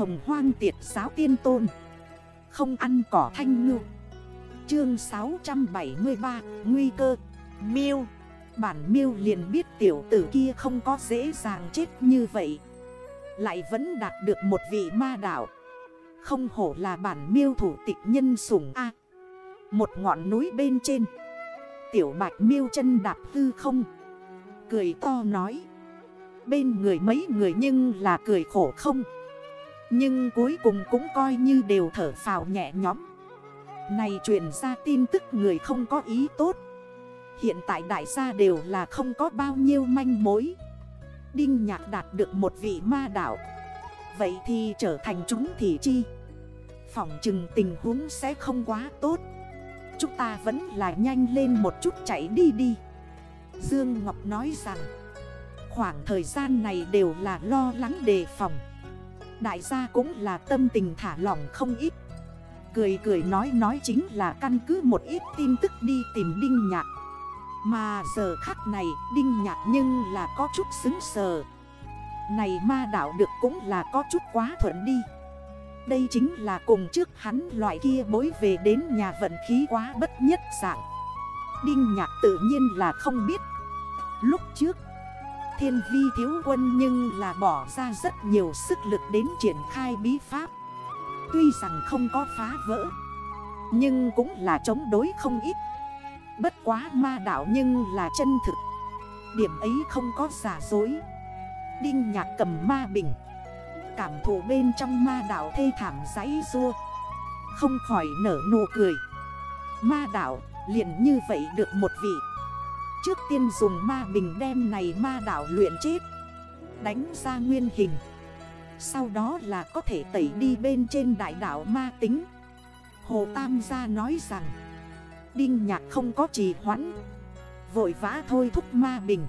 hồng hoang tiệt giáo tiên tôn. Không ăn cỏ thanh ngư. Chương 673 Nguy cơ. Miêu. Bản miêu liền biết tiểu tử kia không có dễ dàng chết như vậy. Lại vẫn đạt được một vị ma đảo Không hổ là bản miêu thủ tịch nhân sủng A. Một ngọn núi bên trên. Tiểu bạch miêu chân đạp hư không. Cười to nói. Bên người mấy người nhưng là cười khổ không? Nhưng cuối cùng cũng coi như đều thở phào nhẹ nhõm. Này truyền ra tin tức người không có ý tốt. Hiện tại đại gia đều là không có bao nhiêu manh mối. Đinh nhạc đạt được một vị ma đảo Vậy thì trở thành chúng thì chi? Phỏng chừng tình huống sẽ không quá tốt. Chúng ta vẫn là nhanh lên một chút chạy đi đi. Dương Ngọc nói rằng, Khoảng thời gian này đều là lo lắng đề phòng. Đại gia cũng là tâm tình thả lỏng không ít. Cười cười nói nói chính là căn cứ một ít tin tức đi tìm Đinh Nhạc. Mà giờ khắc này, Đinh Nhạc nhưng là có chút xứng sờ. Này ma đảo được cũng là có chút quá thuận đi. Đây chính là cùng trước hắn loại kia bối về đến nhà vận khí quá bất nhất dạng. Đinh Nhạc tự nhiên là không biết. Lúc trước Thiên vi thiếu quân nhưng là bỏ ra rất nhiều sức lực đến triển khai bí pháp. Tuy rằng không có phá vỡ, Nhưng cũng là chống đối không ít. Bất quá ma đảo nhưng là chân thực. Điểm ấy không có giả dối. Đinh nhạc cầm ma bình. Cảm thụ bên trong ma đảo thê thảm giấy rua. Không khỏi nở nụ cười. Ma đảo liền như vậy được một vị Trước tiên dùng ma bình đem này ma đảo luyện chết. Đánh ra nguyên hình. Sau đó là có thể tẩy đi bên trên đại đảo ma tính. Hồ Tam gia nói rằng, Đinh nhạc không có trì hoãn. Vội vã thôi thúc ma bình.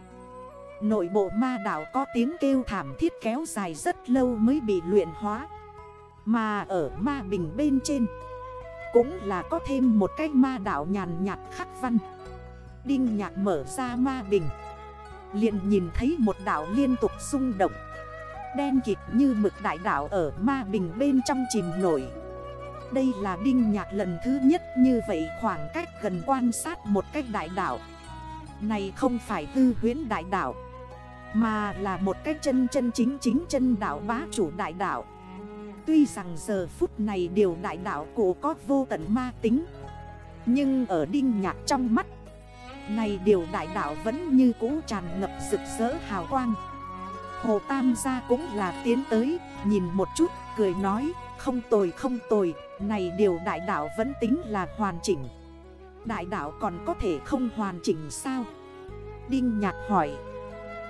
Nội bộ ma đảo có tiếng kêu thảm thiết kéo dài rất lâu mới bị luyện hóa. Mà ở ma bình bên trên Cũng là có thêm một cái ma đảo nhàn nhạt khắc văn. Đinh nhạc mở ra ma bình. Liền nhìn thấy một đảo liên tục xung động. Đen kịt như mực đại đảo ở ma bình bên trong chìm nổi. Đây là đinh nhạc lần thứ nhất như vậy khoảng cách gần quan sát một cách đại đảo. Này không phải tư huyến đại đảo, Mà là một cách chân chân chính chính chân đảo bá chủ đại đảo. Tuy rằng giờ phút này điều đại đảo cổ có vô tận ma tính, Nhưng ở đinh nhạc trong mắt này điều đại đạo vẫn như cũ tràn ngập rực rỡ hào quang. Hồ Tam gia cũng là tiến tới, Nhìn một chút, cười nói, Không tồi không tồi, Này điều đại đạo vẫn tính là hoàn chỉnh. Đại đạo còn có thể không hoàn chỉnh sao? Đinh nhạc hỏi.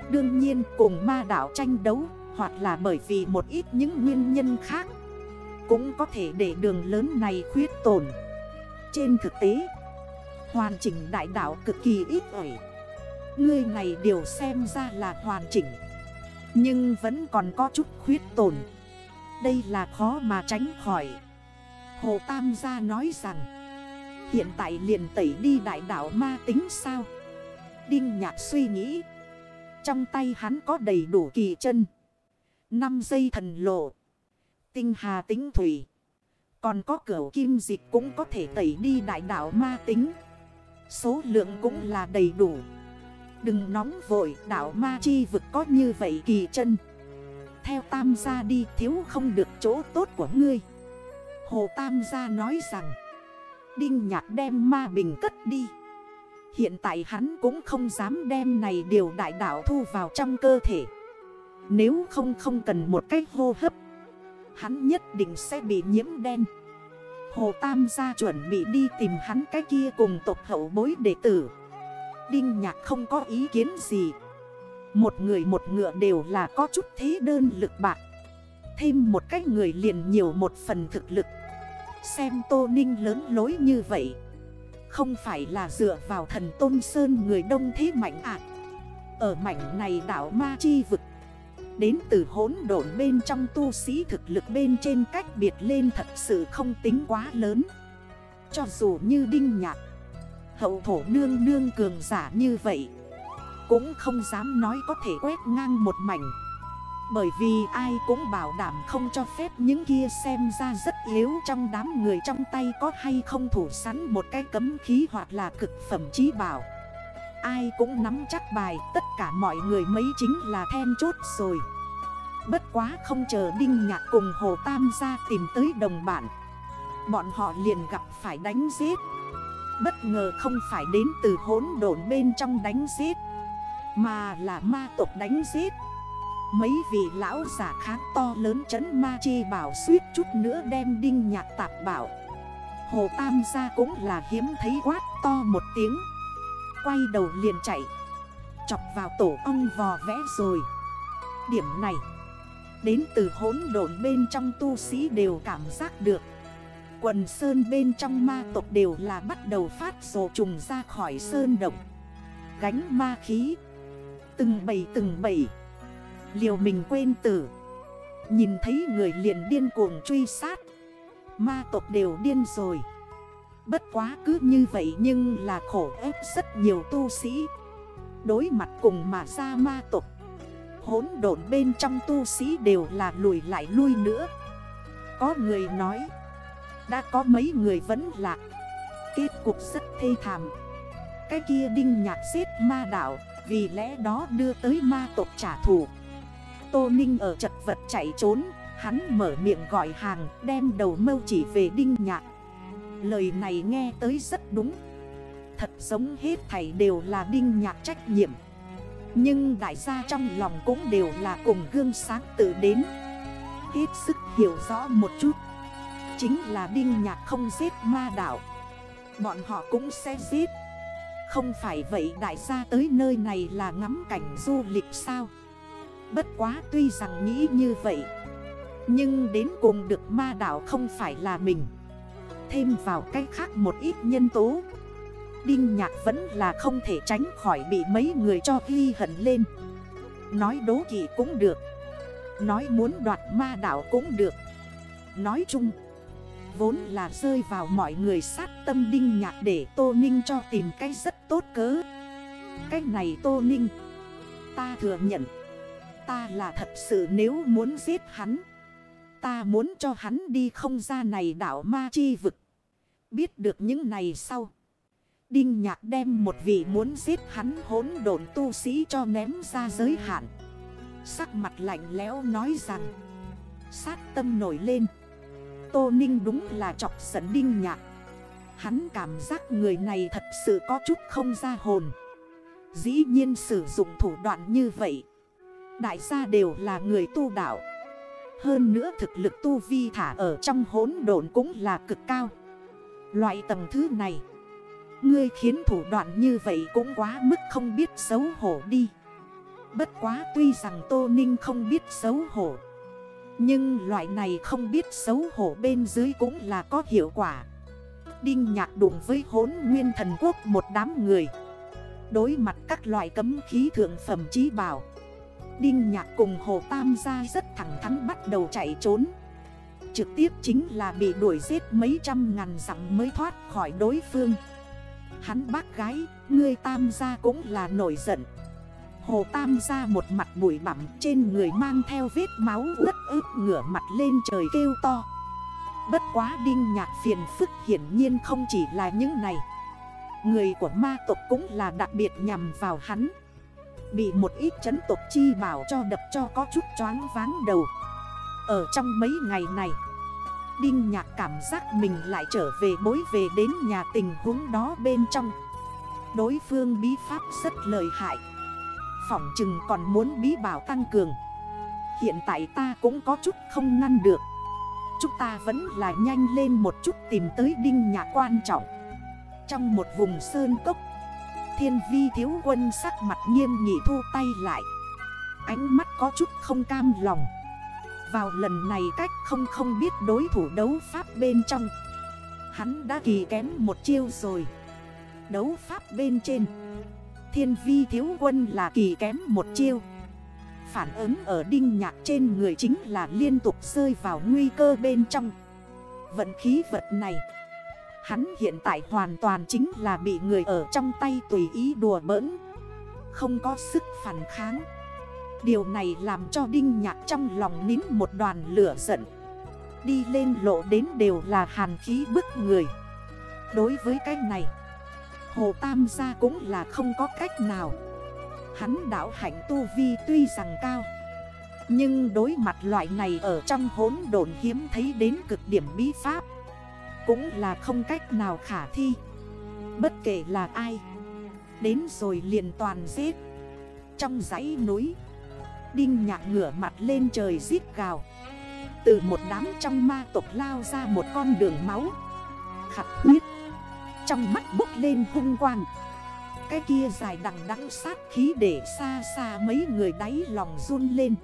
Đương nhiên, cùng ma đạo tranh đấu, Hoặc là bởi vì một ít những nguyên nhân khác, Cũng có thể để đường lớn này khuyết tổn Trên thực tế Hoàn chỉnh đại đạo cực kỳ ít ỏi. Ngươi này đều xem ra là hoàn chỉnh, Nhưng vẫn còn có chút khuyết tổn Đây là khó mà tránh khỏi. Hồ Tam gia nói rằng, Hiện tại liền tẩy đi đại đạo ma tính sao? Đinh nhạc suy nghĩ. Trong tay hắn có đầy đủ kỳ chân. 5 giây thần lộ. Tinh hà tính thủy. Còn có cửa kim dịch cũng có thể tẩy đi đại đạo ma tính. Số lượng cũng là đầy đủ. Đừng nóng vội đảo ma chi vực có như vậy kỳ chân. Theo tam gia đi, thiếu không được chỗ tốt của ngươi. Hồ tam gia nói rằng, Đinh nhạc đem ma bình cất đi. Hiện tại hắn cũng không dám đem này điều đại đảo thu vào trong cơ thể. Nếu không không cần một cách hô hấp, Hắn nhất định sẽ bị nhiễm đen. Hồ Tam gia chuẩn bị đi tìm hắn cái kia cùng tộc hậu bối đệ tử. Đinh nhạc không có ý kiến gì. Một người một ngựa đều là có chút thế đơn lực bạc. Thêm một cách người liền nhiều một phần thực lực. Xem Tô Ninh lớn lối như vậy, Không phải là dựa vào thần Tôn Sơn người đông thế mạnh ạ Ở mảnh này đảo Ma Chi vực Đến từ hỗn độn bên trong tu sĩ thực lực bên trên cách biệt lên thật sự không tính quá lớn Cho dù như đinh nhạc, Hậu thổ nương nương cường giả như vậy, Cũng không dám nói có thể quét ngang một mảnh Bởi vì ai cũng bảo đảm không cho phép những kia xem ra rất yếu trong đám người trong tay có hay không thủ sẵn một cái cấm khí hoặc là cực phẩm trí bảo. Ai cũng nắm chắc bài, tất cả mọi người mấy chính là then chốt rồi. Bất quá không chờ Đinh Nhạc cùng Hồ Tam ra tìm tới đồng bản. Bọn họ liền gặp phải đánh giết. Bất ngờ không phải đến từ hốn độn bên trong đánh giết, Mà là ma tộc đánh giết. Mấy vị lão giả kháng to lớn chấn ma chi bảo suýt chút nữa đem đinh nhạc tạp bảo. Hồ Tam gia cũng là hiếm thấy quát to một tiếng. Quay đầu liền chạy. Chọc vào tổ ong vò vẽ rồi. Điểm này Đến từ hốn độn bên trong tu sĩ đều cảm giác được. Quần sơn bên trong ma tộc đều là bắt đầu phát rồ trùng ra khỏi sơn động. Gánh ma khí. Từng bầy từng bầy. Liều mình quên tử. Nhìn thấy người liền điên cuồng truy sát. Ma tộc đều điên rồi. Bất quá cứ như vậy nhưng là khổ ép rất nhiều tu sĩ. Đối mặt cùng mà ra ma tộc. Hốn độn bên trong tu sĩ đều là lùi lại lui nữa. Có người nói, Đã có mấy người vẫn lạc Kết cục rất thê thảm. Cái kia đinh nhạc giết ma đảo Vì lẽ đó đưa tới ma tộc trả thù. Tô Ninh ở chật vật chạy trốn, Hắn mở miệng gọi hàng, Đem đầu mâu chỉ về đinh nhạc. Lời này nghe tới rất đúng. Thật giống hết thảy đều là đinh nhạc trách nhiệm. Nhưng đại gia trong lòng cũng đều là cùng gương sáng tự đến. Hết sức hiểu rõ một chút. Chính là đinh nhạc không giết ma đảo Bọn họ cũng sẽ giết. Không phải vậy đại gia tới nơi này là ngắm cảnh du lịch sao? Bất quá tuy rằng nghĩ như vậy, Nhưng đến cùng được ma đảo không phải là mình. Thêm vào cách khác một ít nhân tố. Đinh nhạc vẫn là không thể tránh khỏi bị mấy người cho ghi hận lên. Nói đố kỵ cũng được. Nói muốn đoạt ma đảo cũng được. Nói chung, Vốn là rơi vào mọi người sát tâm đinh nhạc để Tô Ninh cho tìm cách rất tốt cớ. Cách này Tô Ninh, Ta thừa nhận. Ta là thật sự nếu muốn giết hắn, Ta muốn cho hắn đi không ra này đảo ma chi vực. Biết được những này sau Đinh nhạc đem một vị muốn giết hắn hốn độn tu sĩ cho ném ra giới hạn. Sắc mặt lạnh lẽo nói rằng, Sát tâm nổi lên. Tô Ninh đúng là chọc sấn Đinh Nhạc. Hắn cảm giác người này thật sự có chút không ra hồn. Dĩ nhiên sử dụng thủ đoạn như vậy, Đại gia đều là người tu đạo. Hơn nữa thực lực tu vi thả ở trong hốn độn cũng là cực cao. Loại tầng thứ này Ngươi khiến thủ đoạn như vậy cũng quá mức không biết xấu hổ đi. Bất quá tuy rằng Tô Ninh không biết xấu hổ, Nhưng loại này không biết xấu hổ bên dưới cũng là có hiệu quả. Đinh nhạc đụng với hốn nguyên thần quốc một đám người, Đối mặt các loại cấm khí thượng phẩm trí bảo. Đinh nhạc cùng Hồ Tam gia rất thẳng thắn bắt đầu chạy trốn. Trực tiếp chính là bị đuổi giết mấy trăm ngàn dặm mới thoát khỏi đối phương. Hắn bác gái, ngươi Tam gia cũng là nổi giận. Hồ Tam gia một mặt bụi bặm trên người mang theo vết máu đất ướp ngửa mặt lên trời kêu to. Bất quá đinh nhạc phiền phức hiển nhiên không chỉ là những này. Người của ma tộc cũng là đặc biệt nhằm vào hắn. Bị một ít chấn tộc chi bảo cho đập cho có chút choáng váng đầu. Ở trong mấy ngày này Đinh nhạc cảm giác mình lại trở về bối về đến nhà tình huống đó bên trong. Đối phương bí pháp rất lợi hại. Phỏng chừng còn muốn bí bảo tăng cường. Hiện tại ta cũng có chút không ngăn được. Chúng ta vẫn là nhanh lên một chút tìm tới đinh nhạc quan trọng. Trong một vùng sơn cốc, Thiên vi thiếu quân sắc mặt nghiêm nghị thu tay lại. Ánh mắt có chút không cam lòng. Vào lần này cách không không biết đối thủ đấu pháp bên trong. Hắn đã kỳ kém một chiêu rồi. Đấu pháp bên trên. Thiên vi thiếu quân là kỳ kém một chiêu. Phản ứng ở đinh nhạc trên người chính là liên tục rơi vào nguy cơ bên trong. Vận khí vật này. Hắn hiện tại hoàn toàn chính là bị người ở trong tay tùy ý đùa bỡn. Không có sức phản kháng. Điều này làm cho Đinh Nhạc trong lòng nín một đoàn lửa giận. Đi lên lộ đến đều là hàn khí bức người. Đối với cái này, Hồ Tam gia cũng là không có cách nào. Hắn đảo hạnh tu vi tuy rằng cao, Nhưng đối mặt loại này ở trong hốn đồn hiếm thấy đến cực điểm bí pháp, Cũng là không cách nào khả thi. Bất kể là ai, Đến rồi liền toàn giết. Trong dãy núi Đinh nhạc ngửa mặt lên trời giết gào. Từ một đám trong ma tộc lao ra một con đường máu. Khặt huyết. Trong mắt bốc lên hung quang. Cái kia dài đằng đắng sát khí để xa xa mấy người đáy lòng run lên.